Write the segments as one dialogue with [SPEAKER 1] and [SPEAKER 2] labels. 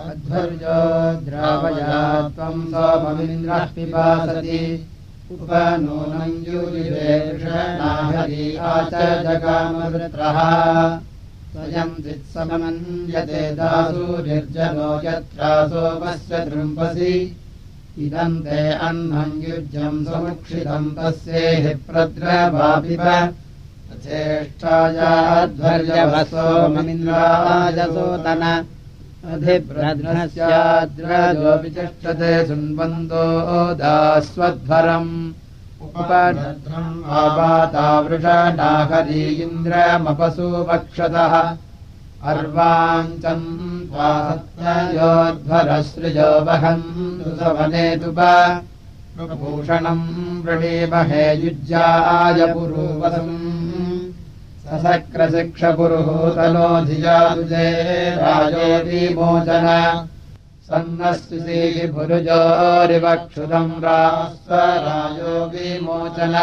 [SPEAKER 1] अध्वर्यो द्रावया त्वम् सोममिन्द्रः पिपासति। उपनूनम् युजिवेषणाहरी आच जगामवृत्रः स्वयम् चित्समन्यते दासु निर्जनो यत्रा सोमस्य दृम्पसि। इदम् ते अह्नम् युज्यम् समुक्षितम् तस्येः प्रद्रवापिब चेष्टायाध्वर्यवसोममिन्द्रायसोतन अधिभ्रद्रस्याद्रजोऽपि तिष्ठते सुन्वन्दो दास्वध्वरम्। उपनद्रम् आपातावृषाहरी इन्द्रमपसु वक्षतः अर्वाञ्चम् त्वासत्तयोध्वरसृजो वहन्तु सवनेतुभूषणम् वृणीमहे युज्याय पुरुवसम् ससक्रशिक्षपुरुहूतनो धियादुजे राजो विमोचन सन्नस्ति भुरुजोरिवक्षुदम् रास्व राजो विमोचन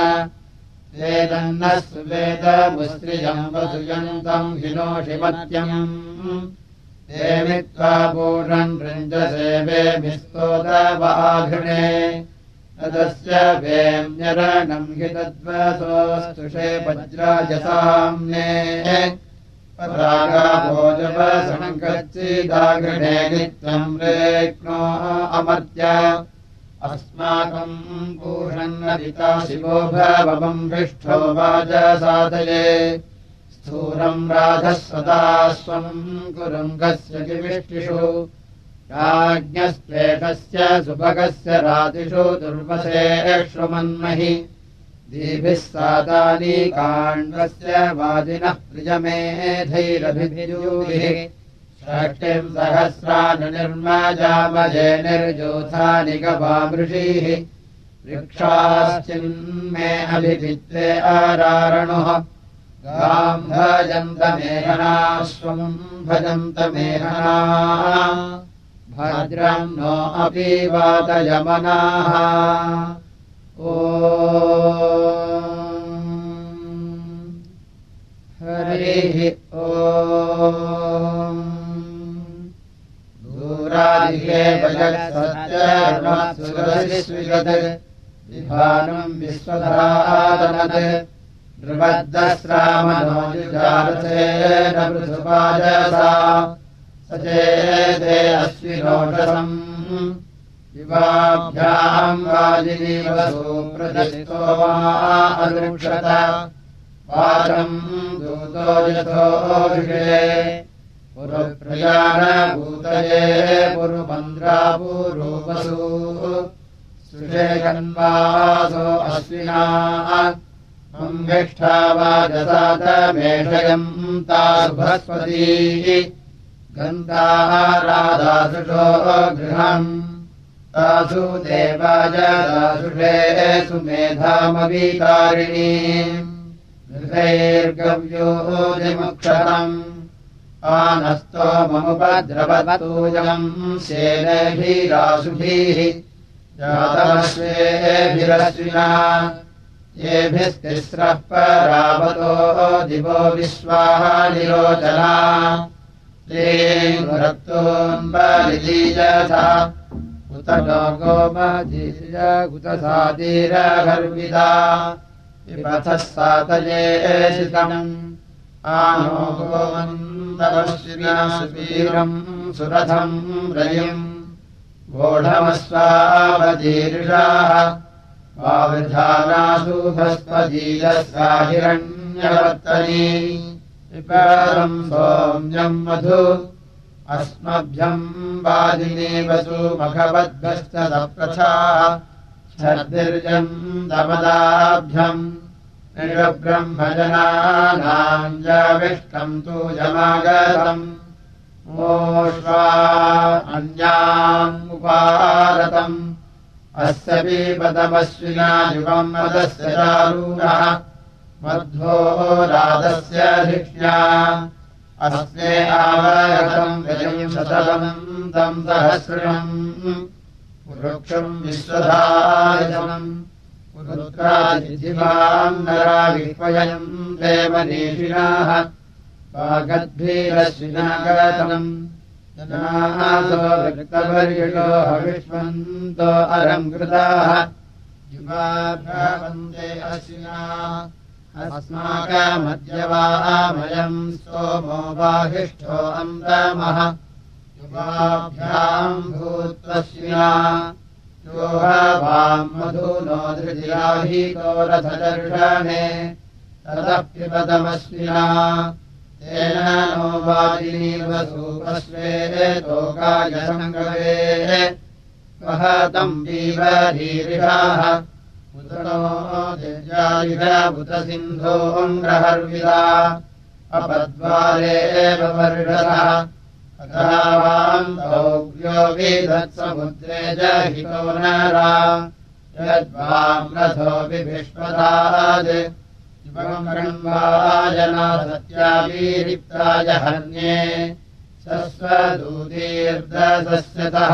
[SPEAKER 1] वेदन्नः सुवेदमुस्त्रियम् वसुयन्तम् हिनोषिमत्यम् देवि त्वा पूर्णम् रञ्जसेवेभिस्तोदवाघृणे तदस्य वेम्यरणम् हि तद्वसोस्तुषे वज्राजसाम्ने। परागाभोजवसङ्गच्चिदाघृणे नित्यम् अमर्त्य। अस्माकम् पूषन्नपिता शिवो भवम् पृष्ठो वाजसाधये स्थूरम् राधः सदा स्वम् कुरुङ्गस्य किमिष्टिषु राज्ञस्त्वेषस्य सुभगस्य रातिषु दुर्वसेष्वमन्महि दीभिः सादानी काण्डस्य वादिनः प्रियमेधैरभिभिजूभिः षष्टिम् सहस्रानुनिर्मजामजे निर्जोथानि गवामृषीः। वृक्षाश्चिन्मे अभिभित्ते आरारणुः। गाम् भजन्तमेहनाश्वम् भजन्तमेहना भद्रम् नो अपि वातयमनाः ओ हरिः ओ भजत्सत्यर्मत्सुरसिस्विगत् विभानम् विश्वधादनत् नृवद्दस्रामनोजुजारसेन पृथुपाजसा स चेदे अश्विनोषसम् युवाभ्याम् वाजिनीवसु प्रदिष्टो वा अनुक्षत वाचम् दूतो पुरुप्रयाणभूतये पुरुमन्द्रापुरूपसु सुषे कन्वासो अश्विना सम्भिष्ठा वाजसातमेषयम् तासुभस्पती। गन्धाः राधासुषो गृहम्। तासु देवाजदासुषे सुमेधामविकारिणी गृहैर्गव्यो जमुक्षतम् आनस्तो ममुपद्रवतूजम् सेनभिरासुभिः जातमश्वेभिरश्विना। येभिस्तिस्रः परावतो दिवो विश्वाः निरोचना विपथः सातयेशितम् आनो गोमन्दवश्विनासुवीरम् सुरथम् रयिम् गोढमस्वावदीर्षाः वावृधानासु भस्मदीयस्वाहिरण्यवर्तनी विपारम् सोम्यम् मधु अस्मभ्यम् वादिनीवसु मघवद्भश्च सप्रथा। छर्दिर्यम् दमदाभ्यम् निजब्रह्मजनानाम् जाविष्टम् तु यमागतम् मोष्वा अन्याम् उपारतम् अस्य पीपदमश्विना युगम् मदस्य चारूणः मध्वो राधस्य धिक्ष्या अस्मे आवगतम् गजम् शतवम् तम् सहस्रम् वृक्षम् नरा विह्वयम् देवनीषिणाः वागद्भिरश्विनागतम् जनासो वृत्तपर्ययो हविष्वन्तो अरम् कृताः। अश्विना अस्माकमद्यवामयम् सोमो बाहिष्ठो अन्तमः। युवाभ्याम् भूत्वश्विना योहावाम् मधुनो धृतिराहीतो रथदर्शने। ततः पिबदमश्विना तेन नो वाजिनीवसूपस्वेतोकाय सङ्गवे वहतम् बीवरीरिषाः सिन्धोऽङ्ग्रहर्विदा अपद्वारे एव वर्षः अथावान्तौव्यो विधत्समुद्रे जहितो नरा। यद्वाम् रथोऽपि विष्पदात् जना सत्यावीरिप्ताय हन्ये सस्वदूतीर्दसस्यतः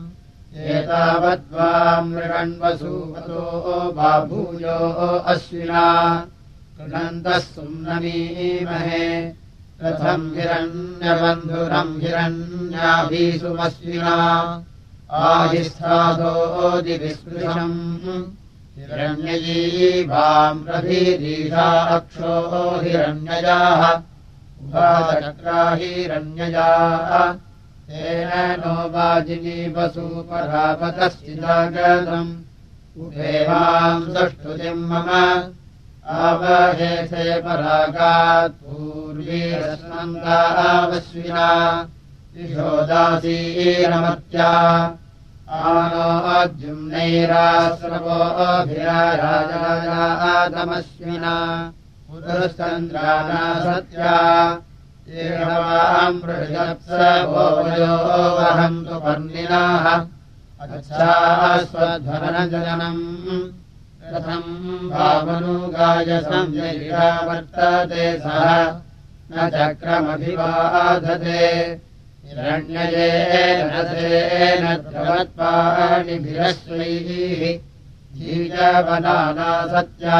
[SPEAKER 1] एतावद्वाम् मृगण्वसूवतो बाभूयो अश्विना। कृणन्तः सुम्नमीमहे। रथम् हिरण्यबन्धुरम् हिरण्याभीसुमश्विना आहिस्थादोदिविस्पृशम् हिरण्यजीवाम् रभिरीषा अक्षो हिरण्यजाः। उभाचक्रा हिरण्यजाः तेन नो वाजिनीवसूपरापतश्चिदागतम् उभेवाम् सुष्ठुतिम् मम आवहेथे परागात् पूर्वीरस्मन्दावश्विना दिशोदासीरमत्या आनोऽजुम्नैराश्रवोऽभिराजातमश्विना पुरश्चन्द्राना सत्या ृषत्सभोजो वहन्तु पर्णिनाः अच्छास्वध्वनजनम् कथम् भावनुगायसंजयिषा वर्तते सः। न चक्रमभिवाधते सेन द्रवत्पाणिभिरश्वैः धीजवनाना सत्या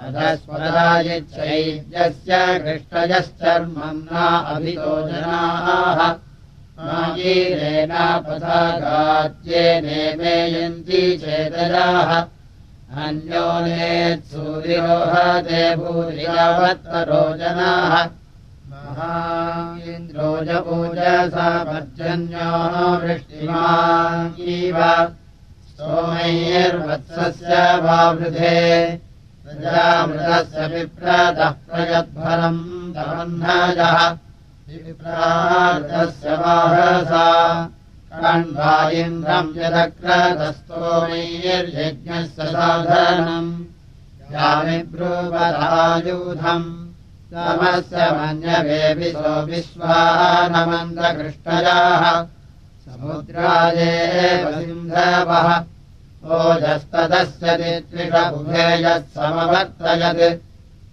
[SPEAKER 1] हत अधस्वदायिच्छैद्यस्य कृष्टयश्चर्मम् न अभितो जनाः। मायीरेणापथागात्येनेमेयन्ति चेतजाः। अन्यो नेत्सूर्योहते भूरियावत्तरो जनाः। महान्द्रोजपूजसा पर्जन्यो वृष्टिमाकीव। सोमैर्वत्सस्य वावृधे प्रजामृतस्य विप्रतः प्रयद्भरम् तमह्नजः विप्रार्तस्य वाहसा कण्वा इन्द्रम् यदक्रतस्तोमैर्यज्ञस्य साधनम्। यामिब्रूपरायूधम् तमस्य मन्यवेभिसो विश्वानमन्दकृष्टजाः समुद्रादेव सिन्धवः त्रिषबुभे यत्समवर्तयत्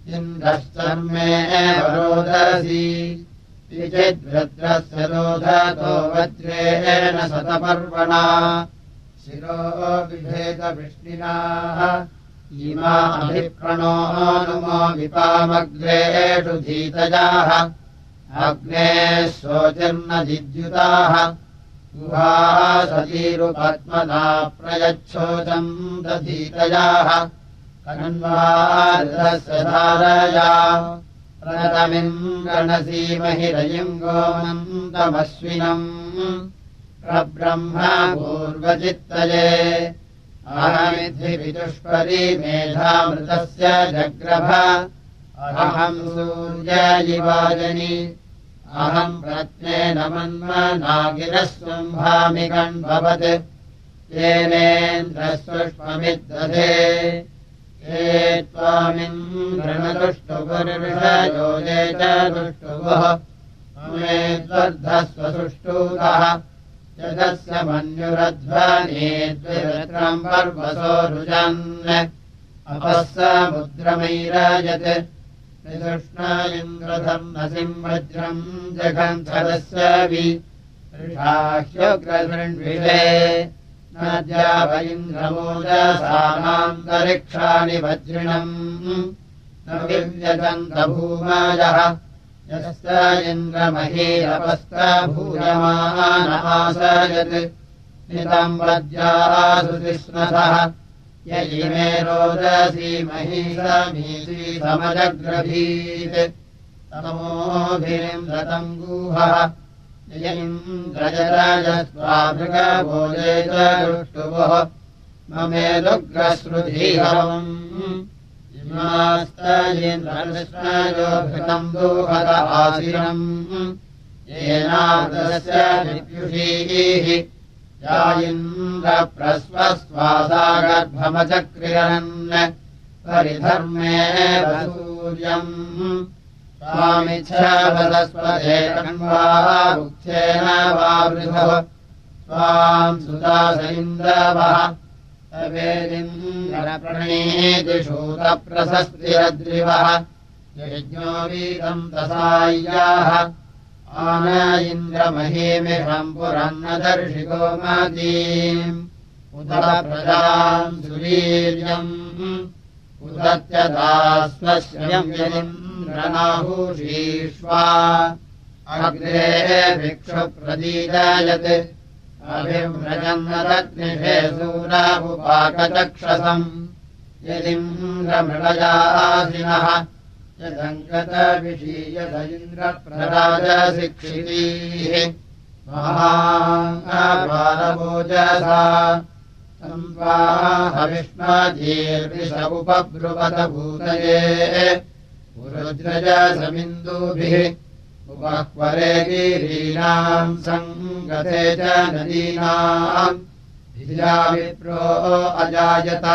[SPEAKER 1] इन्द्रश्चर्मे रोदसी। चिद्भद्रस्य रोधतो वज्रेण शतपर्वणा। शिरो बिभेदवृष्टिनाः इमा अभिप्रणो नुमो विपामग्रेषु धीतजाः। अग्ने शोचिर्नदिद्युताः गुहासतीरुपद्मना प्रयच्छोचम् कण्वारस्य धारया। प्रतमिम् गणसीमहिरयिम् गोमन्तमश्विनम्। प्रब्रह्म पूर्वचित्तये। अहमिद्धिविदुष्परि मेधामृतस्य जग्रभ। अहम् सूर्यायिवाजनि अहम् रत्नेन मन्मनागिरस्वम्भामि कण्भवत् येनेन्द्रस्वष्ममिद्दधे ये त्वामिन्द्रणदुष्टुपुरुषयोजे च दुष्टुवः मेद्वर्धस्वसुष्टूतः यदस्य मन्युरध्वनेद्विरत्रम् पर्वसो रुजन्। अपः समुद्रमैराजत् निदुष्णा इन्द्रधर्मसिंह वज्रम् जघन्धरस्य विषाह्योग्रदृण्विषे नद्याव इन्द्रमोजसानान्तरिक्षाणि वज्रिणम्। न विव्यजन्तभूमायः। यस्य इन्द्रमहीरपस्तभूयमानमासयत् नितम् वद्यासु तिष्णसः य इमे रोदसीमही समीसी समजग्रभीत्। तमोभिरिम् रतम् गुहः। यन्द्रजराजस्वाभृगभोजे च दुष्टुवः ममेदुग्रश्रुधीहवम्। इमास्तयेन्द्रकृष्णयोभृतम् दुहत आशिरम् येनादस्य विद्युषीः या इन्द्रप्रस्वस्वासा गर्भमचक्रियन् परिधर्मे सूर्यम् स्वामिच्छवदस्वदेकण्वा वृक्षेण वा वृधः स्वाम् सुदास इन्द्रवः तवेदिन्द्रप्रणीतिशूतप्रशस्तिरद्रिवः यज्ञो वीरम् तसाय्याः आन इन्द्रमहीमिषम् पुरन्न दर्शिको मदीम् उत प्रजाम् सुवीर्यम् उदत्यदास्वश्रयमिन्द्रनाहुषीष्वा अग्रे भिक्षुप्रदीदायत् अभिव्रजन्नदग्निषे सूरापुपाकचक्षसम् यदिन्द्रमृगजासिनः हविष्माजीर्विष उपब्रुवतभूतये पुरुद्रजसमिन्दुभिः उपह्वरे गिरीणाम् सङ्गते च नदीनाम् धियाविप्रो अजायत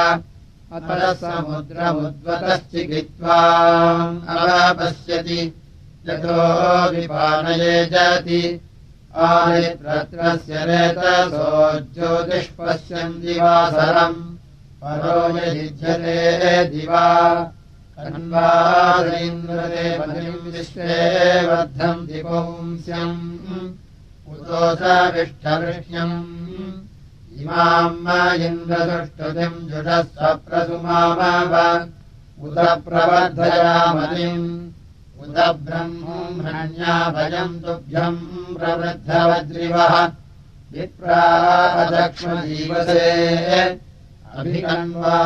[SPEAKER 1] अतः समुद्रमुद्वतश्चिकित्वा अवपश्यति। यतो विपानये जाति। आदित्रस्य रेतसो ज्योतिष्पश्यन् दिवासरम् परो ययुध्यते दिवा। कन्वादीन्द्रते पतिम् विश्वे वर्धम् दिपुंस्यम्। उतो स विष्ठवृष्ण्यम् इमाम् इन्द्रदुष्टुतिम् जुषः स्वप्रसुमाव उत प्रवर्धयामतिम् उत ब्रह्मण्या भजम् तुभ्यम् प्रवृद्धवज्रिवः। विप्रादक्ष्मजीवसे अभिकन्वा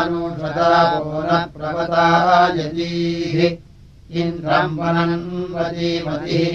[SPEAKER 1] अनुषता न प्रवता यतीः इन्द्रम् वनन्वतीमतिः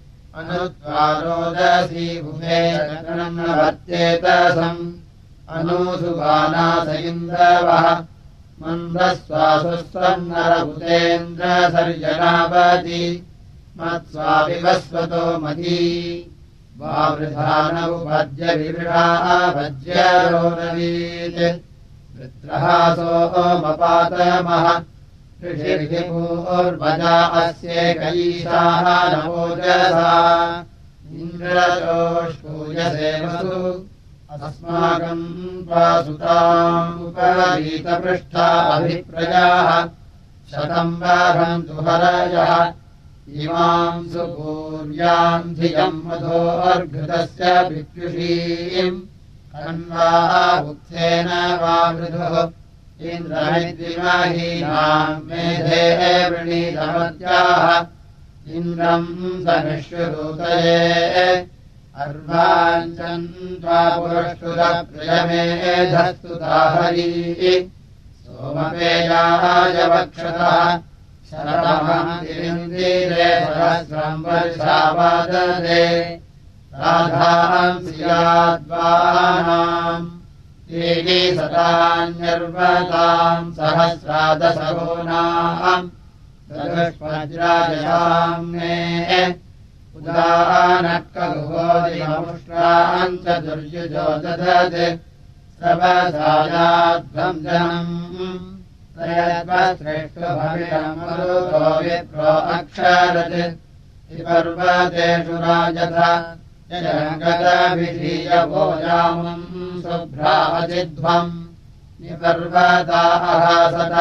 [SPEAKER 1] देवाजसादये अनुत्वारोदसी भुमे वर्त्येतसम् अनुसुबानास इन्द्रवः मन्दस्वासुस्वन्नरभुतेन्द्रसर्जनावति मत्स्वाविवस्वतो मती। वावृधानौपद्य विवृढा भज्यरोरवीत् वृत्रहासोमपातमः ऋषिर्हिपूर्वजा अस्येकैषाः नवोजसा इन्द्रजोष्पूयसेवसु अस्माकम् त्वा सुतामुपरीतपृष्ठा अभिप्रजाः शतम् हरयः इमाम् सुपूर्याम् धियम् मधोर्घृतस्य वा मृधुः इन्द्रमिद्विमाहीनाम् मेधे वृणीतमत्याः इन्द्रम् सनिष्युरूतये अर्वाञ्चन् त्वा पुरष्टुरप्रियमेधस्तुताहरी सोमपेयाय वक्षतः शरणमन्दिरे सहस्रम् वर्षावाददे राधाम् स्याद्वानाम् त्रीणि सतान्यर्वताम् सहस्रादशगोनाम् चतुष्वज्राजयाम्ने उदानकलुहोदिमुष्ट्राम् च दुर्युजो ददत् सवसायाध्वम् जनम् श्रेष्ठभविरमरुतो विप्रो अक्षरत् पर्वतेषु राजथ जगदभिधीयभोजामम् शुभ्राजिध्वम् निपर्वताः सत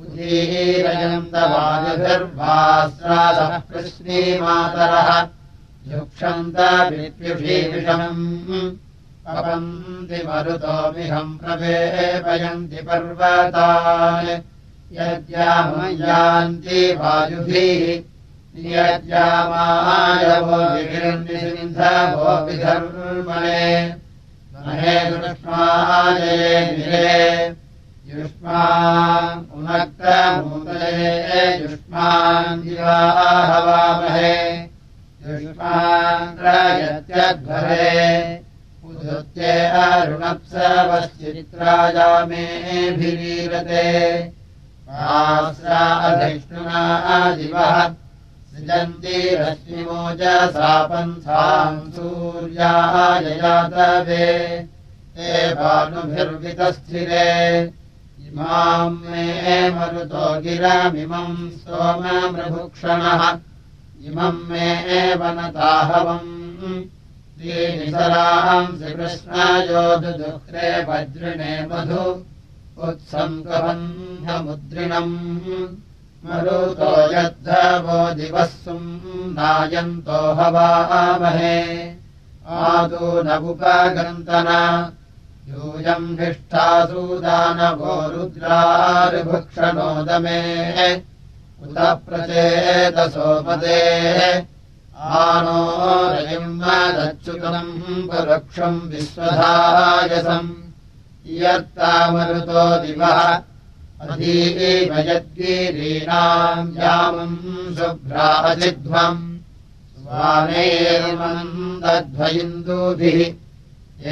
[SPEAKER 1] उदीरयन्तवायुभिर्भास्रादः कृष्णीमातरः युक्षन्तभित्युषीविषम् पवन्ति मरुतोमिहम् प्रवेपयन्ति पर्वतान् यद्यामयान्ति वायुभिः नियज्ञामायवोऽभिर्निसिन्धवोऽभिधर्मणे महे दुष्माजये निरे युष्मान् उनक्तभूतये युष्मान् दिवाहवामहे युष्मान् रायत्यध्वरे उदुत्ये अरुणप्सवश्चित्रायामेभिरीरते सहस्रा अधिष्णुना दिवः रश्मिमोजसा पन्थाम् सूर्याययातवे ते भानुभिर्वितस्थिरे। इमाम् मे मरुतो गिरमिमम् सोममृभुक्षणः इमम् मे वनताहवम् त्रीनिसराम् श्रीकृष्णयोधुदुःख्रे वज्रिणे मधु। उत्सङ्गबन्धमुद्रिणम् मरुतो यद्धवो दिवः नायन्तो हवामहे। आदो नवुपगन्तन यूयम् निष्ठासूदानवो रुद्रारुभुक्षणोदमे। उत प्रचेतसोपदे आनो रयिम्मदच्युतम् पुरुक्षम् विश्वधायसम् इयर्तामरुतो दिवः अधीवयद्गिरीणाम् यामम् शुभ्राजिध्वम् स्वानेर्मन्दध्वयिन्दुभिः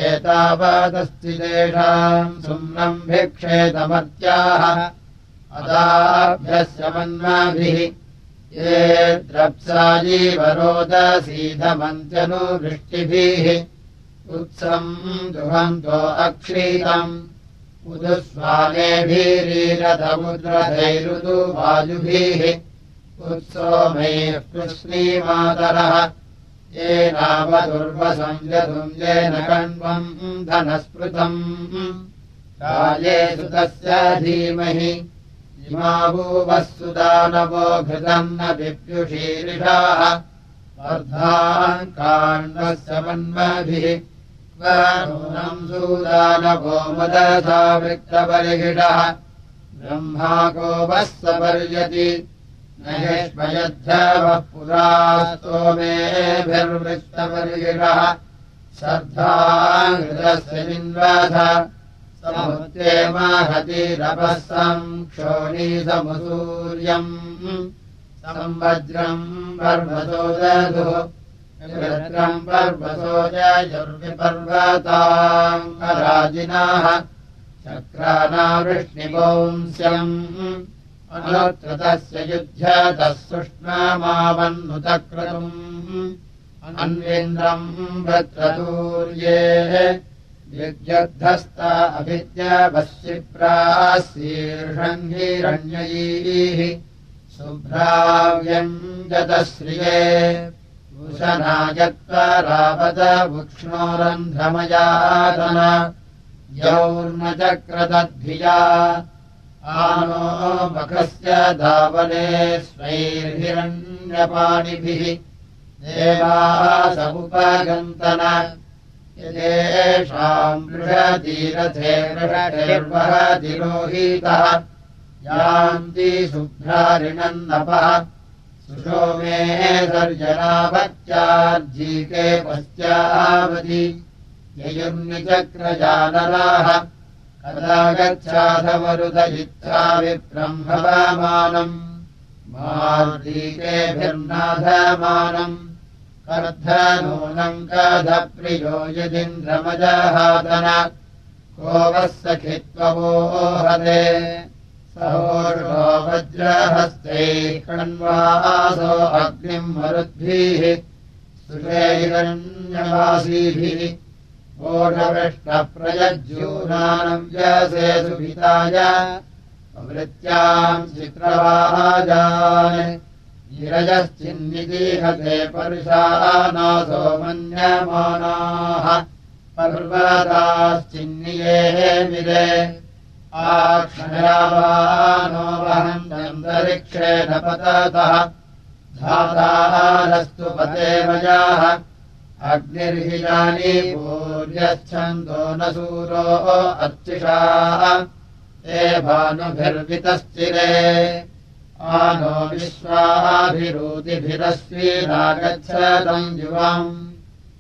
[SPEAKER 1] एतावदस्ति तेषाम् सुम्नम् भिक्षेतमर्त्याः अदाभ्यस्य मन्माभिः ये द्रप्साजीवरोदसीधमन्त्यनुवृष्टिभिः उत्सम् दुहन्तो अक्षीतम् उदुस्वानेभिरीरथमुद्रधैरुदु वायुभिः उत्सोमैः कृष्णीमातरः कण्वम् धनस्पृतम् काले सुतस्य धीमहि इमा भूवः सुदानवो घृतम् न विप्युषीरिषाः। अर्धान् काण्डस्य मन्मभिः नूनम् सूदानवो मदसा वृत्तपरिहिषः ब्रह्मा वः सपर्यति नयेष्मयद्धवः पुरा स्तोमेभिर्वृत्तपरिहिषः श्रद्धाङ्कृतस्य जिन्वथ समुद्रे महतिरपः सम् क्षोणीसमुसूर्यम् संवज्रम् पर्वतो दधुः म् पर्वतो जयुर्विपर्वताङ्गराजिनाः चक्रानावृष्णिवंस्यम् अनुकृतस्य युध्यतः सुष्मावन्नुतक्रतुम् अन्वेन्द्रम् वृत्रतूर्ये युध्यद्धस्ता भूषणायत्वरावदवृक्ष्णोरन्ध्रमयातन यौर्नचक्रदद्भिया आनो मखस्य धावने स्वैर्हिरण्यपाणिभिः। देवासमुपगन्तन। मृषतिर्वहतिरोहीतः यान्ति शुभ्रारिणन्नपः सुषोमे सर्जनाभत्यार्जीके पश्चावधि। ययुर्निचक्रजानराः कदा गच्छाधमरुदयित्रा विब्रह्मवामानम् मार्दीकेभिर्नाधमानम् अर्धनूनम् कधप्रियो यदिन्द्रमजहातन को वः सखित्वमोहदे वज्रहस्तैः कण्वासो अग्निम् मरुद्भिः सुषेरण्यवासीभिः ओषवृष्टप्रयज्यूनानम् व्यसे सुभिताय वृत्याम् चित्रवाजान् गिरजश्चिन्निदीहते परुषानासो मन्यमानाः पर्वताश्चिन्निये मिरे आक्षयावानो वहन्तरिक्षेण पततः धातारस्तु पते मयाः अग्निर्हिजानी पूर्यच्छन्दो न सूरो अर्चिषाः। ते भानुभिर्वितश्चिरे आनो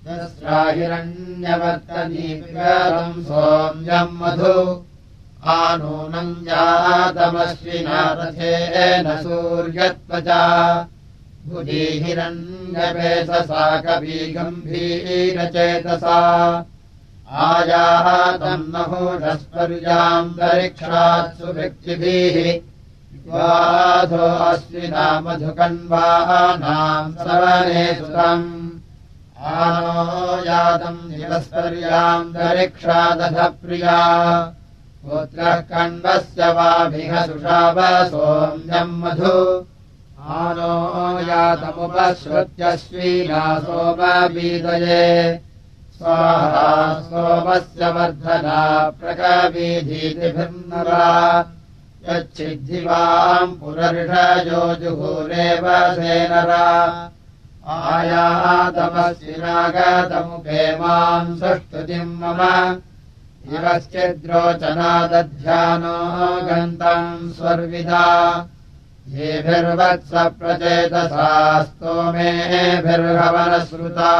[SPEAKER 1] दस्राहिरण्यवर्तनीम् सोम्यम् मधु आनूनम् जातमश्विनारथेन सूर्यत्वचा। भुजीहिरण्यपेतसा कवी गम्भीरचेतसा आयातम् नहोषस्पर्याम् दरिक्षात्सु व्यक्तिभिः वाधो अश्विना मधुकण्वानाम् सवने सुतम्। आनो यातम् निरस्पर्याम् दरिक्षादधप्रिया पुत्रः कण्वस्य वाभिह सुषावसोऽन्यम् मधु। आनो यातमुपश्रुत्यश्वीना सोमबीदये स्वाहा सोमस्य वर्धना प्रकवीधीतिभिर्नरा। यच्छिद्धिवाम् पुरर्षयो जुहुरेव सेनरा। आयातमस्विनागतमुपे माम् सुष्टुतिम् मम इवश्चिद्रोचनादध्यानो गन्तम् स्वर्विदा। येभिर्वत्स प्रचेतसा स्तोमेभिर्हवनश्रुता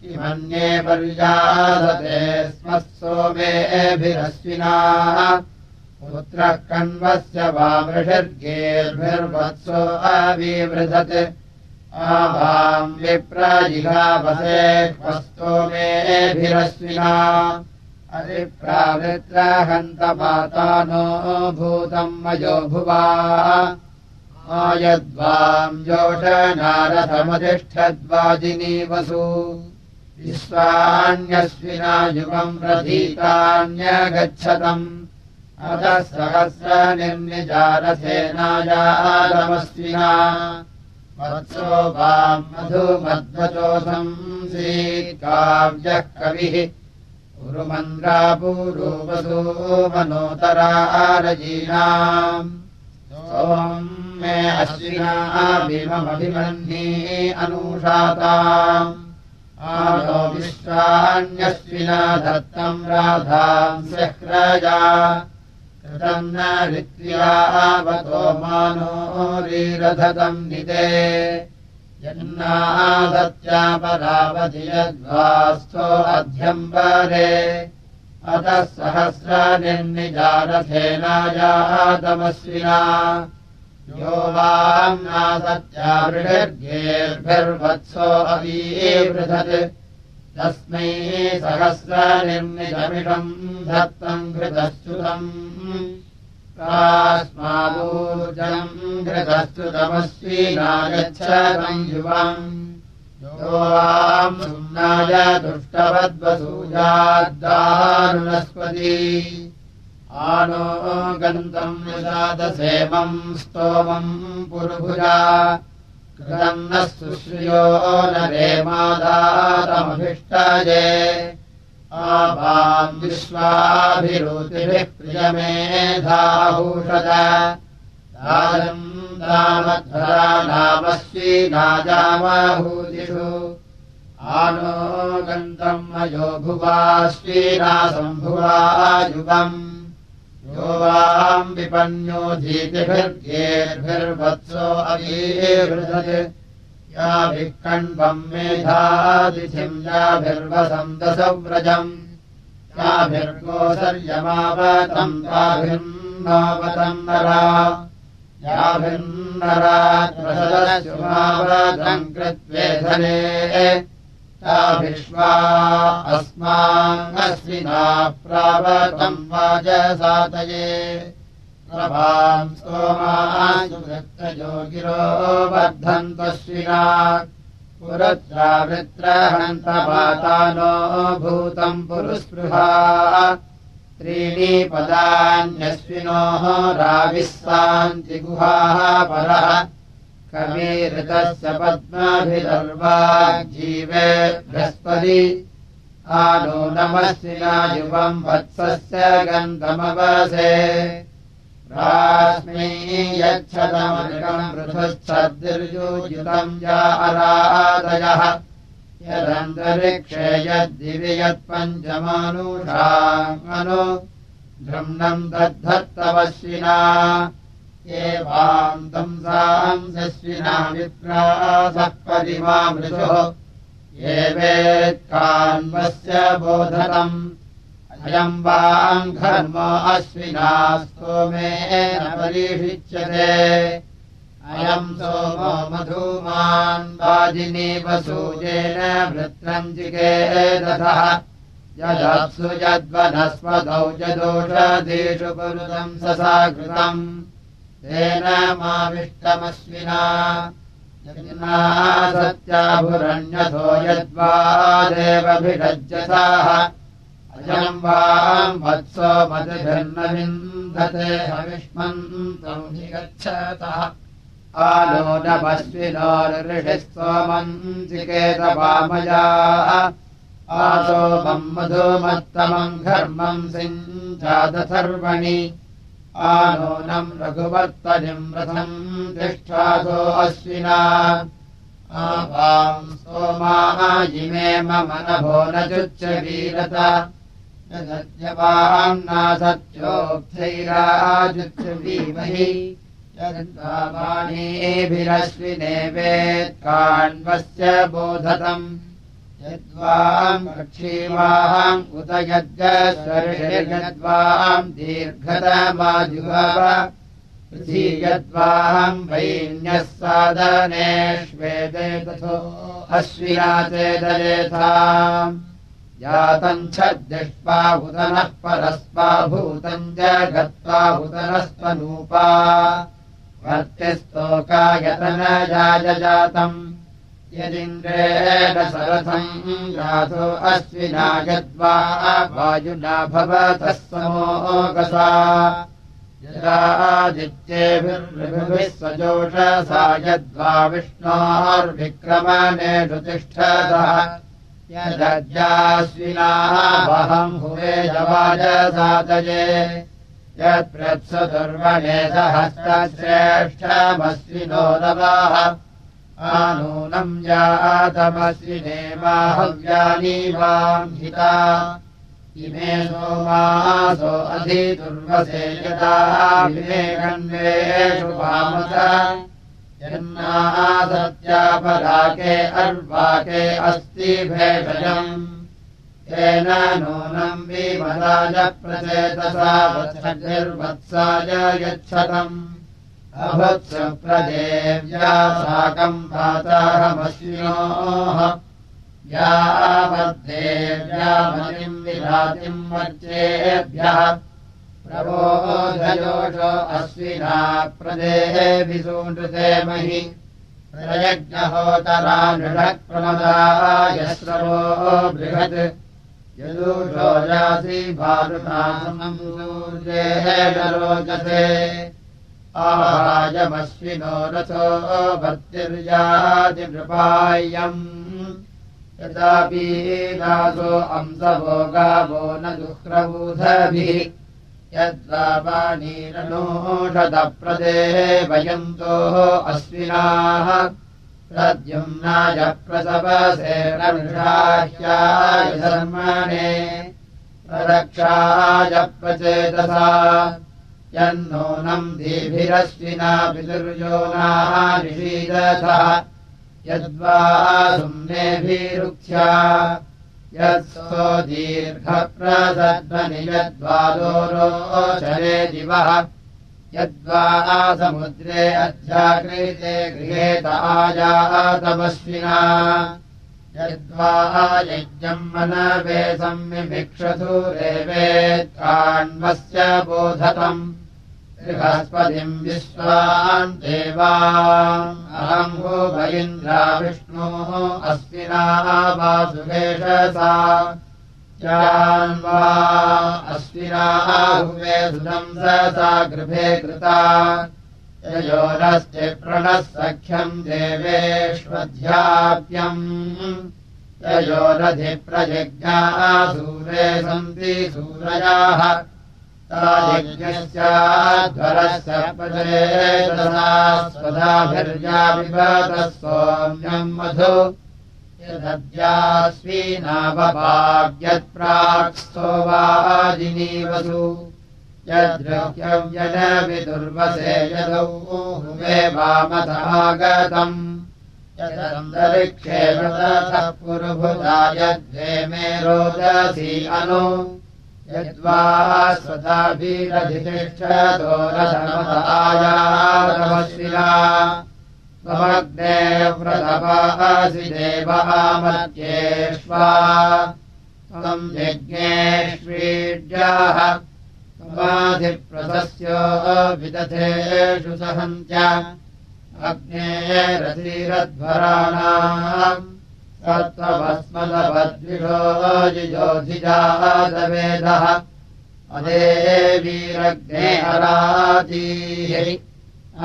[SPEAKER 1] किमन्ये पर्यादते स्म सोमेभिरश्विना पुत्रः कण्वस्य वा मृषर्गेर्भिर्वत्सो अविवृधत् आवाम् विप्रजिघावसे स्तोमेभिरश्विना अरिप्रावृत्रहन्तपातानो भूतम् मयो भुवा। आयद्वाम् जोषनारथमतिष्ठद्वाजिनी वसु विश्वान्यश्विना युगम् प्रधीतान्यगच्छतम् अतः सहस्रनिर्निजारसेनायादमस्विना। वत्सो वाम् मधुमध्वचोऽसम् सीत्काव्यः कविः गुरुमन्द्रापूर्वसो मनोतरारजीनाम् सोम् मे अश्विना भीममभिमन्ये अनुषाताम्। आनो विश्वान्यश्विना दत्तम् राधाम् सह्रजा कृतम् न ऋत्यावतो मानोरीरधतम् निदे। यन्नादत्यापरावधि यद्वास्थो अध्यम्बरे। अतः सहस्रनिर्निजारथेनायातमस्विना यो वाम्नासत्यावृषर्गेर्भिर्वत्सो अवीवृधत्। तस्मै सहस्रनिर्निजमिषम् धत्तम् घृतश्च्युतम् स्मावूर्जम् घृतश्च्युतमस्वीनागच्छतम् युवाम्। योवाम् सुम्नाय दुष्टवद्वसूजाद्दारुणस्पति आनो गन्तम् निषादसेमम् स्तोमम् पुरुभुजा। कृतम् नः सुश्रियो न रेमादातमभिष्टाये प्रियमेधाभूषद। राजम् नामध्वरा नामश्वी नाजामाहूतिषु आनो गन्तम् अयो भुवाश्वीनासम्भुवा युगम् यो वाम् विपन्यो धीतिभिर्गेर्भिर्वत्सो अवीवृधत् याभिः कण्वम् मेधादिथिम् याभिर्वसन्तसव्रजम् याभिर्गोसर्यमावतम् ताभिर्मावतम् नरा। याभिर्नरात्रसदस्युमावतम् कृत्वेधने ताभिश्वा अस्माङ्गस्विना प्रावतम् वाजसातये प्रभाम् सोमायुवृत्तयो गिरो वर्धन्तस्विना पुरत्रावृत्रहन्तपातानो भूतम् पुरुस्पृहा। त्रीणि पदान्यस्विनोः राविः सान्ति गुहाः परः। कविऋतस्य पद्माभिदर्वाजीवे बृहस्पति। आनो नमस्विना युवम् वत्सस्य गन्धमवसे स्मै पृथुच्छद्दिर्युजितम् या अरादयः यदन्तरिक्षे यद्दिवि यत्पञ्चमानुषामनु धृम्णम् दद्धत्तवश्विना एवाम् दंसांसश्विना विप्रासः परिमामृषुः एवेत्कान्वस्य बोधनम् अयम् वाम् घर्म अश्विना स्तोमेन परीषिच्यते। अयम् सोमो मधूमान् वाजिनी वसूजेन वृत्रम् जिकेदधः यदप्सु यद्वनस्पदौ यदोषधीषु पुरुतम् ससाकृतम्। तेन माविष्टमश्विना। सत्याभुरण्यथो यद्वा देवभिषज्यसाः अयम् वाम् वत्सो मतिभिर्नविन्दते हविष्मन्तम् हि गच्छतः आलो नमस्विनोर्षिः सोमम् चिकेतवामया आसोमम् मधुमत्तमम् घर्मम् सिञ्चादसर्वणि आनूनम् रघुवर्तनिम् रथम् तिष्ठासो अश्विना। आवाम् सोमाः इमे मम नभो न चुच्चवीरत यदद्यवान्नासत्योक्थैराजुच्छवीमहि यद्वाणीभिरश्विनेवेत्काण्वस्य बोधतम्। यद्वाम् क्षीवाहम् उत यद्गस्वर्षिर्यद्वाम् दीर्घतमाजुहव। पृथि यद्वाहम् वैन्यः साधनेष्वेदे तथो अश्विना चेदयेथाम् यातम् छद्दिष्पाहुतनः परस्पाभूतम् जगत्वा हुतनस्त्वनूपा वर्तिस्तोकायतनजायजातम् यदिन्द्रेण सरथम् जातो अश्विना यद्वा वायुना भवतः समोगसा। यदादित्येभिर्भिः स्वजोषसा यद्वा विष्णोर्विक्रमणेषु तिष्ठतः यदज्याश्विनाः वहम् हुवे जवाजसातये यत्प्रत्सुर्वणे सहस्तश्रेष्ठमस्विनो नवाः आनूनम् जातमस्विने माहव्यानि वाम् हिता। इमे सोमासो अधिदुर्वसे यदा विवेकन्वेषु वामत यन्नासत्यापराके अर्वाके अस्ति भेषजम्। तेन नूनम् विमदाय प्रचेतसा वत्सनिर्वत्साय यच्छतम्। अभुत्सप्रदेव्या साकम् वाताहमश्विनोः यावद्देव्यामतिम् विरातिम् वर्चेभ्यः प्रवोधयोषो प्रदेहे प्रदेहेभिसूनृते महि। प्रयज्ञहोतरा नृढक्प्रमदायस्रवो बृहत्। यदूषो यासि भारुतामम् सूर्येः रोचते आहायमश्विनो रथो भर्तिर्याति नृपायम् यदापीनासो अंसभोगावो न दुःख्रबूधभिः यद्वाणीरनोषदप्रदे वयन्तोः अश्विनाः प्रद्युम्नाय प्रसवसे प्रवृषाह्याय धर्मणे प्ररक्षाय प्रचेतसा यन्नूनम् दीभिरश्विना पितुर्योनाः निषीदथः यद्वा सुम्नेभिरुक्ष्या यत्सो दीर्घप्रसध्वनि यद्वादोरोचरे दिवः। यद्वा समुद्रे अध्याकृते गृहेत आजातमश्विना यद्वा यज्ञम् मनवे संविमिक्षतु रेवेत्काण्वस्य बोधतम् बृहस्पतिम् विश्वान् देवाम्। विष्णोः अस्मिना वासुवेशसा वा अस्विनाहुवे सुदंससा गृभे कृता। ययोरस्ति प्रणः सख्यम् देवेष्वध्याप्यम्। ययोरधिप्रजज्ञा सूरे सन्ति सूरयाः यज्ञस्याध्वरस्य पदेतसा स्वधाभिर्याविभतः सोम्यम् मधु यदद्यास्वीनावभाग्यत्प्राक्स्थो वाजिनीवसु। यद्रह्यव्यनविदुर्वसे यदौ यदन्तरिक्षेमतः पुरुभुता यद्वे मे रोदसी अनु यद्वा रथमतायातमश्विना समग्ने व्रतपासि देवामत्येष्वा। त्वम् यज्ञेष्वीड्याः समाधिप्रसस्यो विदधेषु सहन्त्य। अग्ने रथिरध्वराणाम् हरातीः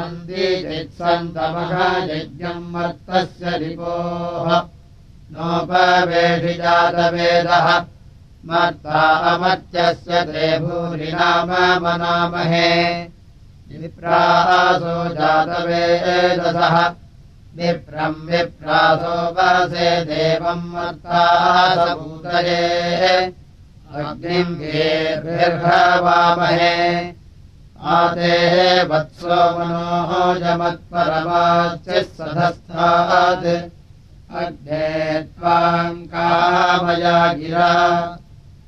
[SPEAKER 1] अन्दिचित्सन्तमः यज्ञम् मर्तस्य रिपोः। नोपवेशिजातवेदः। मर्ता अमर्त्यस्य ते भूरिनाम मनामहे। विप्रासो जातवेदसः वसे देवम् मर्तासभूतये अग्निम् गेर्भिर्हवामहे। आतेः वत्सो मनोः जमत्परमाच्यः सधस्थात्। अग्ने त्वाम् कामया गिरा।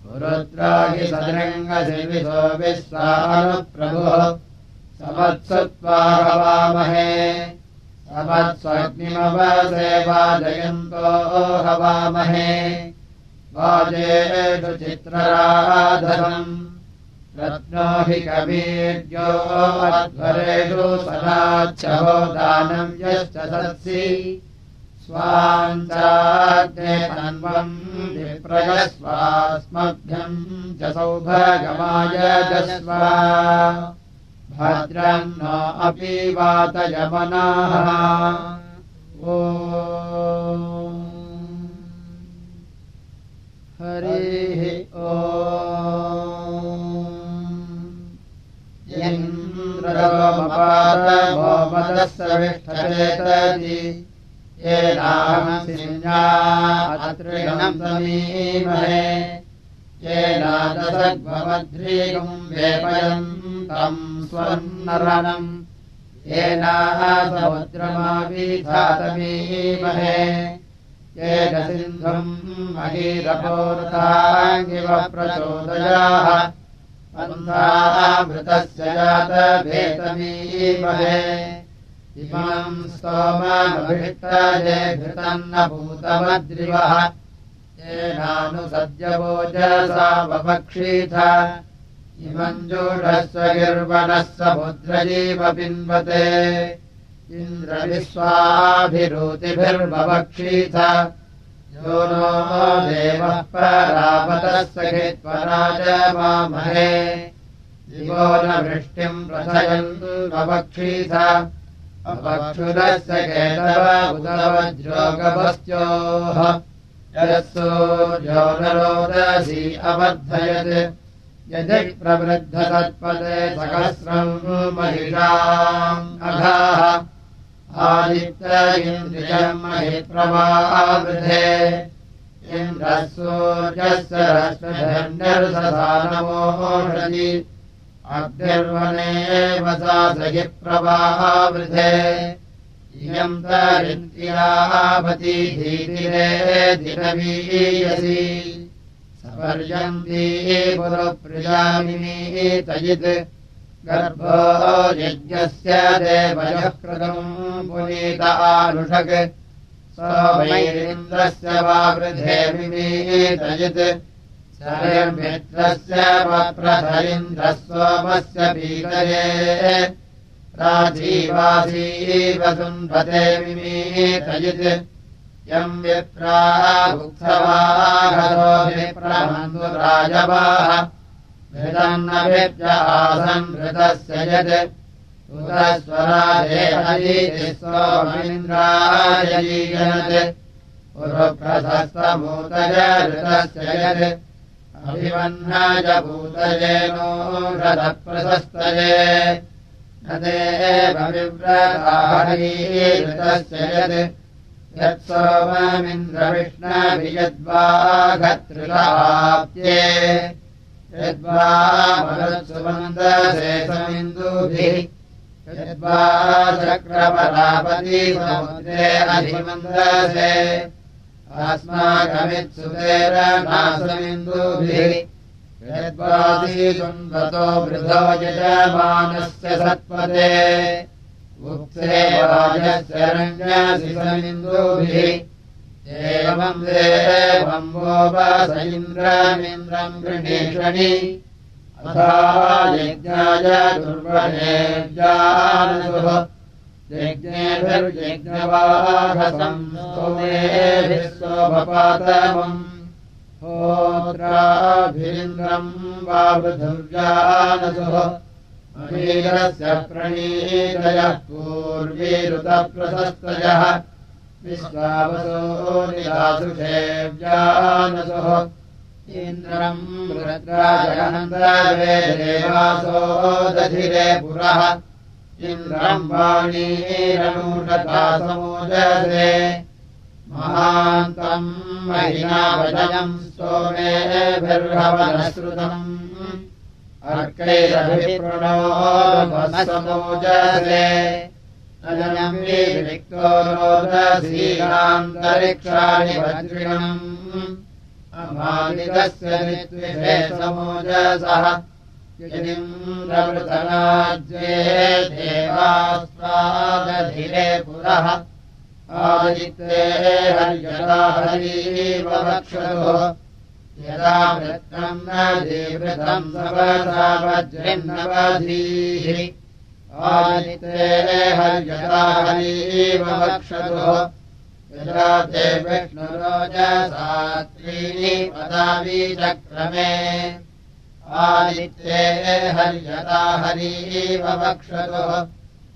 [SPEAKER 1] पुरुद्राहि सदृङ्गशिविशो विश्वानुप्रभुः। समत्सत्त्वा हवामहे समत्स्वग्निमवसे वाजयन्तो हवामहे। वाजेषु चित्रराधनम् रत्नो हि कवीर्यो अध्वरेषु सदाच्छहो दानम् यश्च सत्सि तन्वम् विप्रयस्वास्मभ्यम् च सौभगमाय जस्वा भद्रम् न अपि वातयमनाः। ओ। हरिः ओ। इन्द्रमपादमोमदस्रविष्ठचेतति येनाहंसिन्या अतृणम् समीमहे येनादसग्भवद्रीगम् वेपयन्तम् स्वर्णरणम् येनाः समुद्रमाविधातमीमहे येन सिन्धुम् महीरपोरथाङ्गिव प्रचोदयाः अन्धामृतस्य जातभेतमीमहे इमाम् घृतम् न भूतमद्रिवः इमम् जोढस्व गिर्वणः समुद्रजीव पिन्वते नो देवः परापतः सखित्वराजमामहे दिवो न वृष्टिम् प्रथयन् ववक्षीथ अपक्षुरस्य केतव उदवज्रोगवस्त्योः रोदसी अवर्धयत् यदि प्रवृद्धतत्पदे सहस्रम् महिषाम् अघाः। आदित्यन्द्रियम् महिप्रवावृधे। इन्द्रसूर्यस्य रश्मिर्निर्ससानमोषति अभ्यर्वनेव सा सहि प्रवावृधे तरिन्द्रियावती धीतिरे दिनवीयसि सपर्यन्ती पुरप्रियामिनी तजित् गर्भो यज्ञस्य देवयः कृतम् पुनीत आनुषक् स्वैरिन्द्रस्य वा वृधे विमीतयित् शरमित्रस्य वप्रधरिन्द्रः सोमस्य पीतये राजीवासीव सुन्वते विमीतयित्। यम् विप्रा भुक्थवाहरो विप्रमन्धुराजवाः घृतन्नभिप्य आसन् घृतस्य यत्। उदस्वराजे अजीति सोममिन्द्रायजीयनत् पुरुप्रशस्तभूतय ऋतस्य यत्। अभिवह्नाय रथप्रशस्तये न ऋतस्य यत् यत्सोममिन्द्रविष्णभियद्वाघतृलाप्ये यद्वा मरुत्सुमन्दशेषमिन्दुभिः यद्वा समुद्रे अधिमन्दसे अस्माकमित्सुतेर नासमिन्दुभिः यद्वासी सुन्दतो वृधो यजमानस्य सत्पदे एवम् देवम् वोपस इन्द्रमिन्द्रम् गृणीषणि अथा यज्ञाय दुर्वणेर्जानसुः यज्ञेभिर्यज्ञवाहसम् सोमेभिः सोमपातमम् वा वृथुर्जानसुः अमीरस्य प्रणीतयः पूर्वीरुतप्रशस्तयः। विश्वावसो निरासुषेव्यानसुः इन्द्रम् दधिरे पुरः। इन्द्रम् वाणीरनूषता समोजसे अजनम्बिक्तो रोदशीलान्तरिक्षाणि वज्रिणम् अमादिकस्य नित्विषे समोजसः। यदिन्द्रवृतनाज्ये देवास्वादधिरे पुरः आदित्ये हर्यदा हरीव वक्षतुः यदा वृत्तम् न जीवृतम् सवसा वज्रिन्नवधीः आदिते हर्यदा हरीव वक्षतुः यदा ते विष्णुरोजसात्रीणि पदावी चक्रमे। आदित्ये हर्यदा हरीव वक्षतुः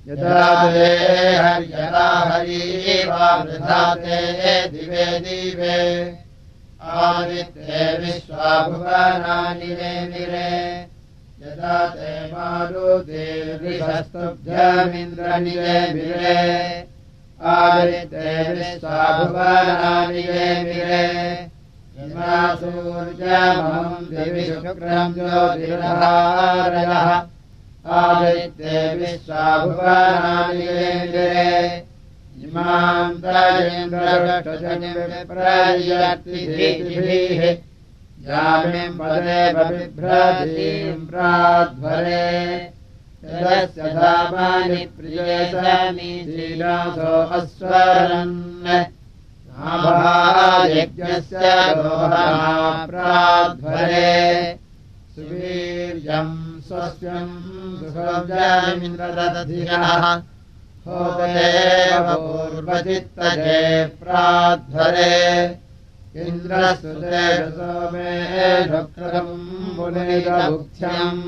[SPEAKER 1] यदा ते हर्यदा हरीवावृथा ते दिवे दिवे। आदित्ये विश्वाभुवनानि वे निरे। यदा ते मारुतेर्विषस्तुभ्यमिन्द्रनिवे विरे आदित्ये विश्वाभुवनानि वे विरे यदा सूर्यमहम् दिवि शुक्रम् ज्योतिर्धारयः आदित्ये विश्वाभुवनानि वे विरे इमान्तरेन्द्रप्रयतिभिः जामिम् पदेव बिभ्रतीम् प्राध्वरे। यदस्य धामानि प्रिये समीशीलासो अस्वरन्। यज्ञस्य दोहना प्राध्वरे। सुवीर्यम् स्वस्यम् सुखजामिन्द्रदधिरः पूर्वचित्तजे प्राध्वरे। इन्द्रसुदेशोमे शुक्रम् मुनिरभुक्ष्यम्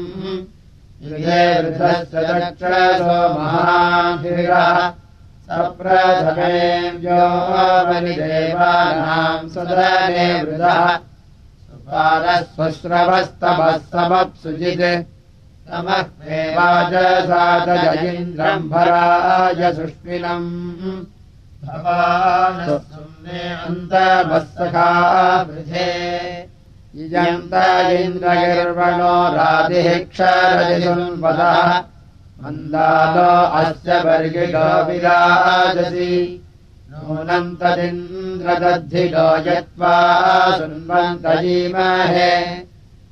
[SPEAKER 1] हृदे वृथस्य दक्षसो महाभिरः सप्रथमे व्योमनिदेवानाम् सदने वृदः सुपारस्वस्रवस्तमः समप्सुजित् वाजसातजयिन्द्रम् भराय सुष्मिनम् अन्तमस्तकाभृधे इयन्त इन्द्रगिर्वणो रातिः क्षरजिसुन्वदः मन्दालो अस्य वर्गिलो विराजसि। नूनन्तदिन्द्रदद्धिलो यत्त्वा सुन्वन्तजीमहे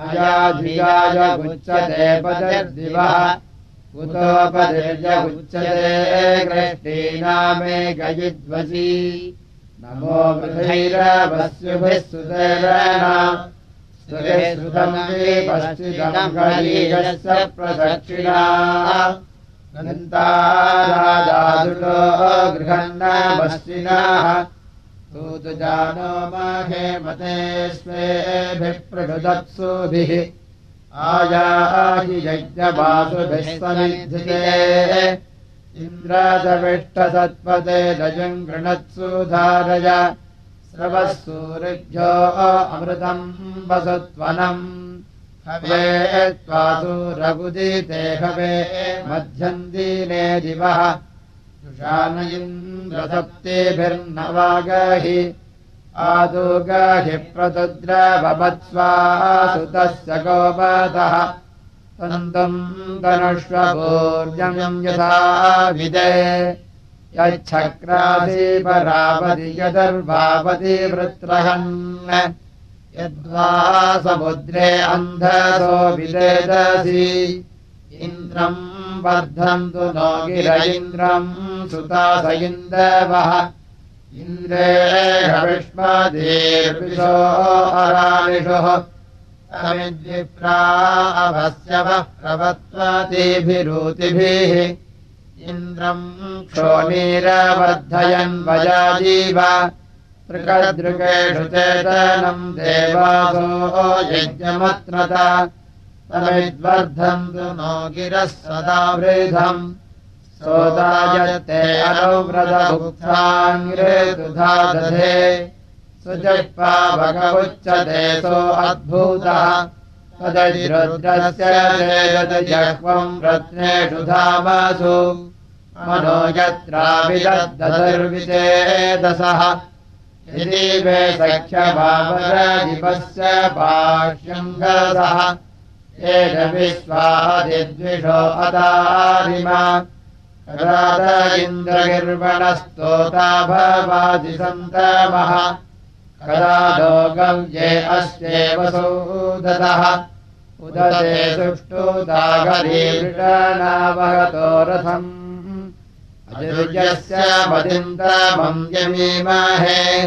[SPEAKER 1] अयाधियाय गुच्यते पदर्दिवः। कुतोपदिर्यगुच्यते कृष्टीनामे गयिध्वसि नमो वृथैरवस्युभिः सुदेवेन सुरेश्रुतम् पश्चिदम् गरीयस्य प्रदक्षिणा। गन्तारादादुलो गृहन्नमस्तिनाः तु जानो महे मते स्वेभिः प्रभृदत्सुभिः आयाहि यज्ञवासुभिः समिद्धे इन्द्रादविष्टसत्पदे रजम् गृणत्सु धारय स्रवः सूरिभ्यो अमृतम् वसुत्वनम्। हवे त्वासु रघुदिते हवे मध्यम् दीने दिवः इन्द्रसप्तिभिर्नवागहि आदुगाहि प्रतुद्रवत्स्वा सुतस्य गोपतः तन्तम् तनुष्वपूर्जम् यथा विदे। यच्छक्रासि परापति यदर्भापति वृत्रहन्। यद्वा समुद्रे अन्धसो विदेदसि। इन्द्रम् वर्धन्तु नो गिर इन्द्रम् सुता स इन्दवः इन्द्रेण अरामिषुः अमिद्विप्रा अभस्यवः प्रवत्वतीभिरूतिभिः इन्द्रम् क्षोणीरवर्धयन् वजाजीव। तृकदृगेषु चेतनम् देवासो यज्ञमत्रत तमिद्वर्धन्तु नो गिरः सदा वृधम् सोदायते अनुव्रतभुक्ताङ्ग्रे दुधा दधे। सुजप्पा भगवुच्यते सो अद्भूतः। मनो सख्यभावरजिपस्य पाश्यङ्गसः येन विश्वादिद्विषो अदारिमा। राध इन्द्रगिर्वणस्तोता भवादि सन्तमः। कदा लोकव्ये अस्येव सौदतः उदते सुष्ठु दागरीवृषणावहतो रथम्। अजिर्यस्य मदिन्द्रमम् यमीमहे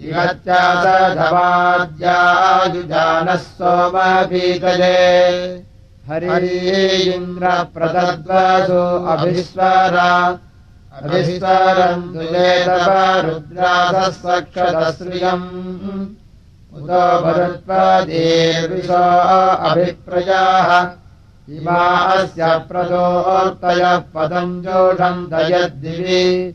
[SPEAKER 1] इहत्यासधवाद्यायुजानः सोमपीतये हरि इन्द्रप्रदद्वसु अभिस्वरा। अभिस्वरन्तु चेतव रुद्रासस्वक्षदश्रियम्। उतो भरुत्वदीर्विशो अभिप्रजाः। इमा अस्य प्रदोर्तयः पदम् जोषन्त यद्दिवि